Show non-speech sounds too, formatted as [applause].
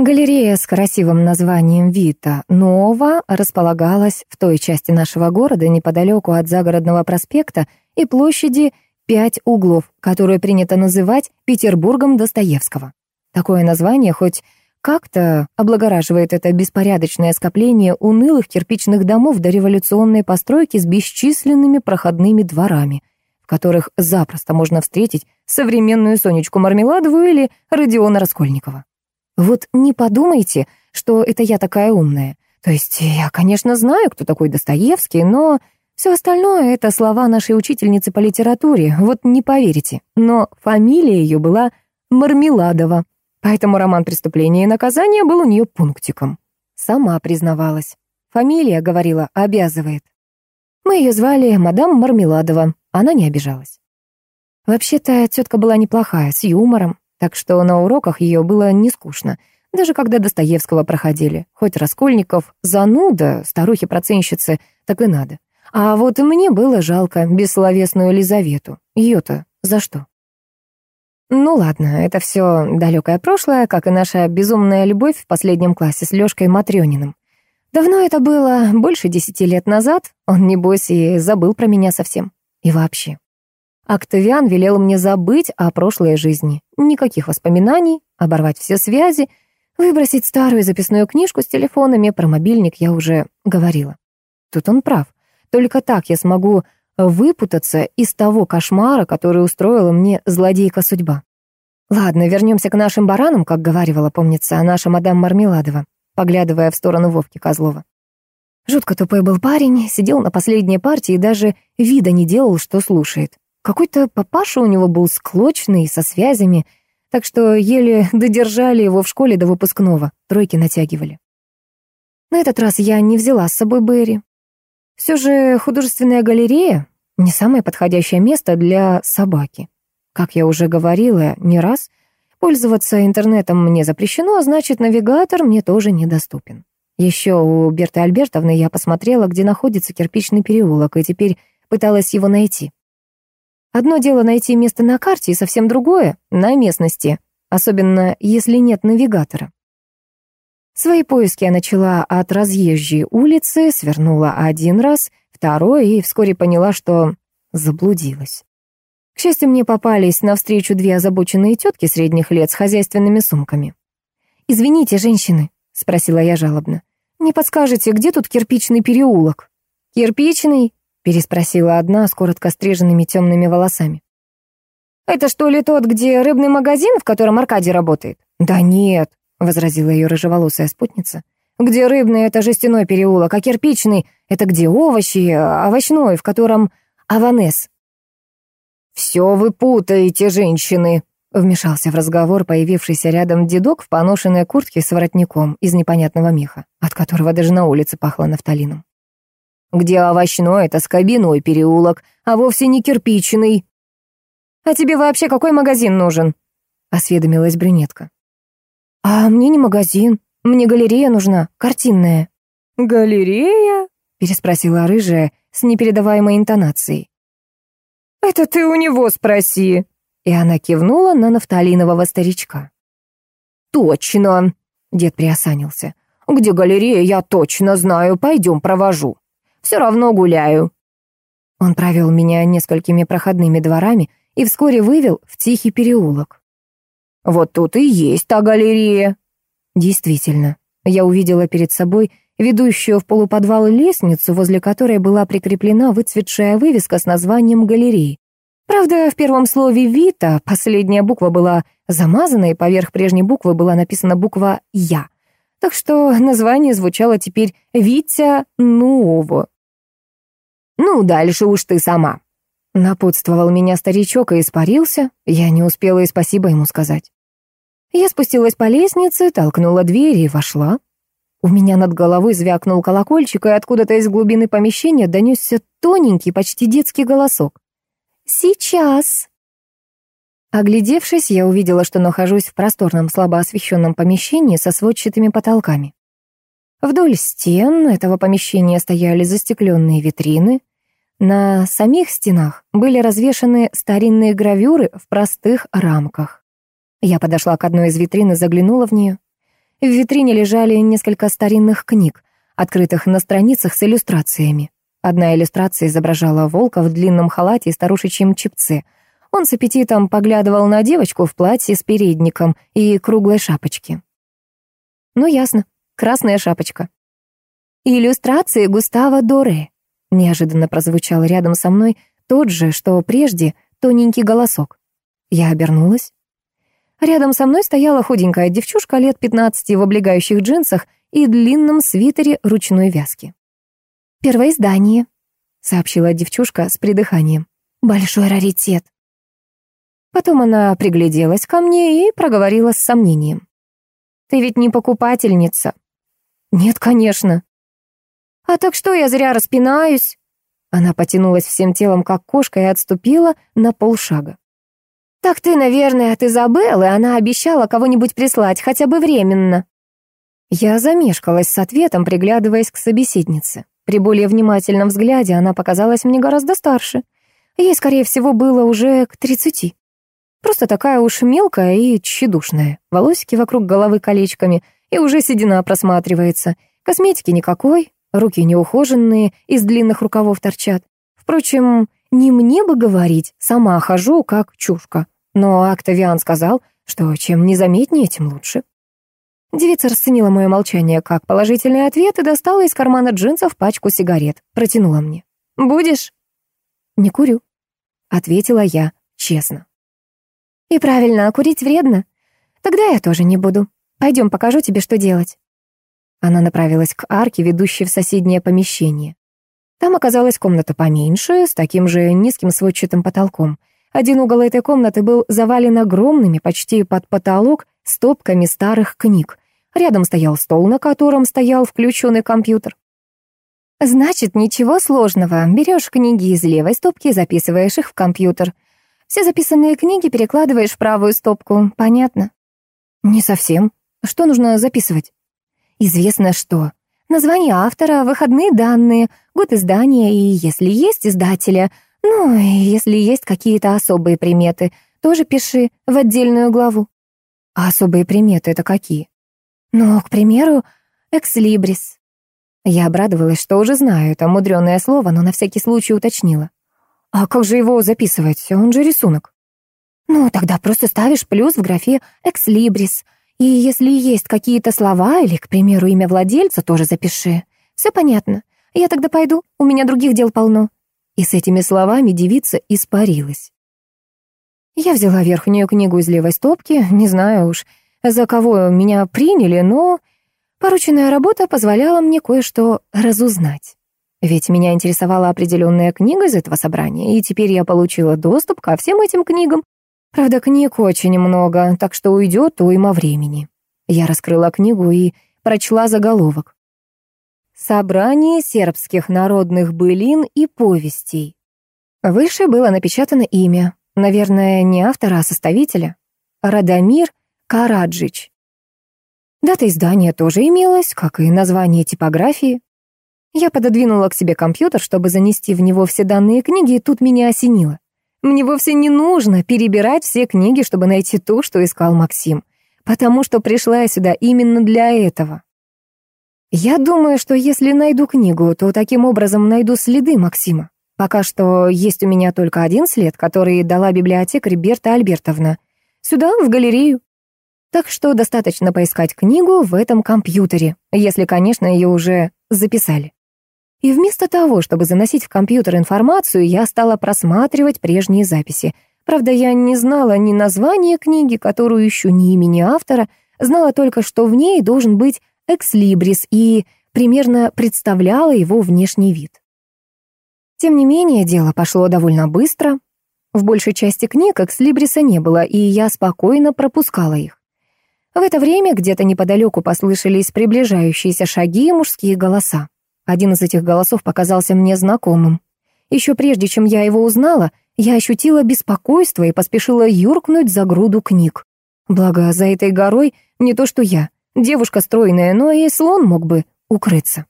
Галерея с красивым названием «Вита Нова» располагалась в той части нашего города неподалеку от загородного проспекта и площади «Пять углов», которую принято называть Петербургом Достоевского. Такое название хоть как-то облагораживает это беспорядочное скопление унылых кирпичных домов до революционной постройки с бесчисленными проходными дворами, в которых запросто можно встретить современную Сонечку Мармеладову или Родиона Раскольникова. Вот не подумайте, что это я такая умная. То есть я, конечно, знаю, кто такой Достоевский, но все остальное — это слова нашей учительницы по литературе, вот не поверите. Но фамилия ее была Мармеладова, поэтому роман «Преступление и наказание» был у нее пунктиком. Сама признавалась. Фамилия, говорила, обязывает. Мы ее звали мадам Мармеладова, она не обижалась. Вообще-то тетка была неплохая, с юмором, так что на уроках ее было не скучно, даже когда Достоевского проходили. Хоть Раскольников зануда, старухи-проценщицы, так и надо. А вот и мне было жалко бессловесную Лизавету. Ее-то за что? Ну ладно, это все далекое прошлое, как и наша безумная любовь в последнем классе с Лёшкой Матрёниным. Давно это было, больше десяти лет назад. Он, небось, и забыл про меня совсем. И вообще. Октавиан велел мне забыть о прошлой жизни. Никаких воспоминаний, оборвать все связи, выбросить старую записную книжку с телефонами, про мобильник я уже говорила. Тут он прав. Только так я смогу выпутаться из того кошмара, который устроила мне злодейка судьба. Ладно, вернемся к нашим баранам, как говорила, помнится, наша мадам Мармеладова, поглядывая в сторону Вовки Козлова. Жутко тупой был парень, сидел на последней партии и даже вида не делал, что слушает. Какой-то папаша у него был склочный, со связями, так что еле [laughs] додержали его в школе до выпускного, тройки натягивали. На этот раз я не взяла с собой Берри. Все же художественная галерея — не самое подходящее место для собаки. Как я уже говорила не раз, пользоваться интернетом мне запрещено, а значит, навигатор мне тоже недоступен. Еще у Берты Альбертовны я посмотрела, где находится кирпичный переулок, и теперь пыталась его найти. Одно дело найти место на карте, и совсем другое — на местности, особенно если нет навигатора. Свои поиски я начала от разъезжей улицы, свернула один раз, второй, и вскоре поняла, что заблудилась. К счастью, мне попались навстречу две озабоченные тетки средних лет с хозяйственными сумками. «Извините, женщины», — спросила я жалобно, — «не подскажете, где тут кирпичный переулок?» «Кирпичный?» Переспросила одна с коротко стриженными темными волосами. «Это что ли тот, где рыбный магазин, в котором Аркадий работает?» «Да нет», — возразила ее рыжеволосая спутница. «Где рыбный — это жестяной переулок, а кирпичный — это где овощи, овощной, в котором Аванес». «Все вы путаете, женщины», — вмешался в разговор появившийся рядом дедок в поношенной куртке с воротником из непонятного меха, от которого даже на улице пахло нафталином где овощной — это скобяной переулок, а вовсе не кирпичный. «А тебе вообще какой магазин нужен?» — осведомилась брюнетка. «А мне не магазин, мне галерея нужна, картинная». «Галерея?» — переспросила рыжая с непередаваемой интонацией. «Это ты у него спроси». И она кивнула на нафталинового старичка. «Точно!» — дед приосанился. «Где галерея, я точно знаю, пойдем провожу» все равно гуляю». Он провел меня несколькими проходными дворами и вскоре вывел в тихий переулок. «Вот тут и есть та галерея». Действительно, я увидела перед собой ведущую в полуподвал лестницу, возле которой была прикреплена выцветшая вывеска с названием галереи. Правда, в первом слове «Вита» последняя буква была замазана, и поверх прежней буквы была написана буква «Я». Так что название звучало теперь «Витя Нуово». «Ну, дальше уж ты сама». Напутствовал меня старичок и испарился. Я не успела и спасибо ему сказать. Я спустилась по лестнице, толкнула дверь и вошла. У меня над головой звякнул колокольчик, и откуда-то из глубины помещения донесся тоненький, почти детский голосок. «Сейчас!» Оглядевшись, я увидела, что нахожусь в просторном, слабо освещенном помещении со сводчатыми потолками. Вдоль стен этого помещения стояли застекленные витрины. На самих стенах были развешаны старинные гравюры в простых рамках. Я подошла к одной из витрин и заглянула в нее. В витрине лежали несколько старинных книг, открытых на страницах с иллюстрациями. Одна иллюстрация изображала волка в длинном халате и старушечьем чепце. Он с аппетитом поглядывал на девочку в платье с передником и круглой шапочке. Ну, ясно, красная шапочка. Иллюстрации Густава Доре. Неожиданно прозвучал рядом со мной тот же, что прежде, тоненький голосок. Я обернулась. Рядом со мной стояла худенькая девчушка лет 15 в облегающих джинсах и длинном свитере ручной вязки. «Первое издание», — сообщила девчушка с придыханием. «Большой раритет». Потом она пригляделась ко мне и проговорила с сомнением. «Ты ведь не покупательница?» «Нет, конечно». «А так что я зря распинаюсь?» Она потянулась всем телом, как кошка, и отступила на полшага. «Так ты, наверное, от Изабеллы, она обещала кого-нибудь прислать, хотя бы временно». Я замешкалась с ответом, приглядываясь к собеседнице. При более внимательном взгляде она показалась мне гораздо старше. Ей, скорее всего, было уже к тридцати. Просто такая уж мелкая и тщедушная. Волосики вокруг головы колечками, и уже седина просматривается. Косметики никакой, руки неухоженные, из длинных рукавов торчат. Впрочем, не мне бы говорить, сама хожу как чушка. Но Октавиан сказал, что чем незаметнее, тем лучше. Девица расценила мое молчание как положительный ответ и достала из кармана джинсов пачку сигарет. Протянула мне. «Будешь?» «Не курю», — ответила я честно. «И правильно, курить вредно. Тогда я тоже не буду. Пойдем, покажу тебе, что делать». Она направилась к арке, ведущей в соседнее помещение. Там оказалась комната поменьше, с таким же низким сводчатым потолком. Один угол этой комнаты был завален огромными, почти под потолок, стопками старых книг. Рядом стоял стол, на котором стоял включенный компьютер. «Значит, ничего сложного. Берешь книги из левой стопки и записываешь их в компьютер. Все записанные книги перекладываешь в правую стопку. Понятно?» «Не совсем. Что нужно записывать?» «Известно что. Название автора, выходные данные, год издания и, если есть издателя, ну, и если есть какие-то особые приметы, тоже пиши в отдельную главу. А особые приметы — это какие? Ну, к примеру, экслибрис. Я обрадовалась, что уже знаю это мудреное слово, но на всякий случай уточнила. А как же его записывать? Он же рисунок. Ну, тогда просто ставишь плюс в графе экслибрис — и если есть какие-то слова или, к примеру, имя владельца, тоже запиши. Все понятно. Я тогда пойду, у меня других дел полно». И с этими словами девица испарилась. Я взяла верхнюю книгу из левой стопки, не знаю уж, за кого меня приняли, но порученная работа позволяла мне кое-что разузнать. Ведь меня интересовала определенная книга из этого собрания, и теперь я получила доступ ко всем этим книгам, Правда, книг очень много, так что уйдет уйма времени. Я раскрыла книгу и прочла заголовок. «Собрание сербских народных былин и повестей». Выше было напечатано имя, наверное, не автора, а составителя. Радомир Караджич. Дата издания тоже имелась, как и название типографии. Я пододвинула к себе компьютер, чтобы занести в него все данные книги, и тут меня осенило. Мне вовсе не нужно перебирать все книги, чтобы найти то, что искал Максим, потому что пришла я сюда именно для этого. Я думаю, что если найду книгу, то таким образом найду следы Максима. Пока что есть у меня только один след, который дала библиотекарь Берта Альбертовна. Сюда, в галерею. Так что достаточно поискать книгу в этом компьютере, если, конечно, ее уже записали. И вместо того, чтобы заносить в компьютер информацию, я стала просматривать прежние записи. Правда, я не знала ни названия книги, которую ищу, ни имени автора, знала только, что в ней должен быть экслибрис и примерно представляла его внешний вид. Тем не менее, дело пошло довольно быстро. В большей части книг экслибриса не было, и я спокойно пропускала их. В это время где-то неподалеку послышались приближающиеся шаги и мужские голоса. Один из этих голосов показался мне знакомым. Еще прежде, чем я его узнала, я ощутила беспокойство и поспешила юркнуть за груду книг. Благо, за этой горой не то что я, девушка стройная, но и слон мог бы укрыться.